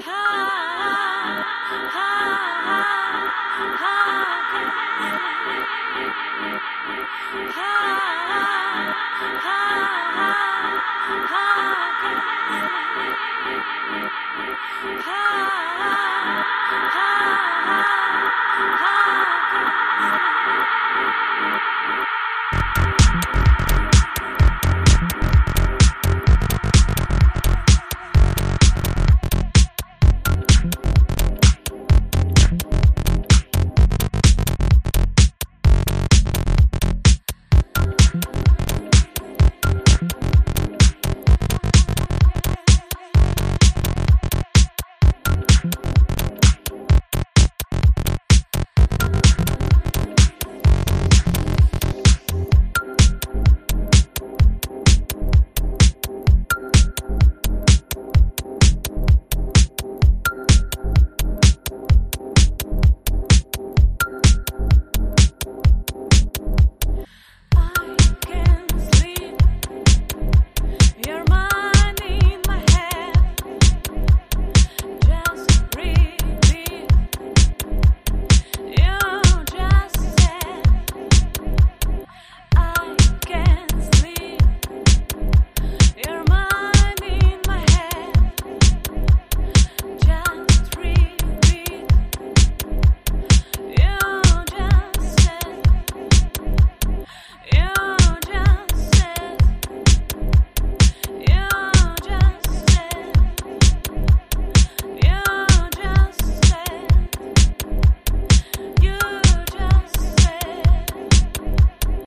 Hi.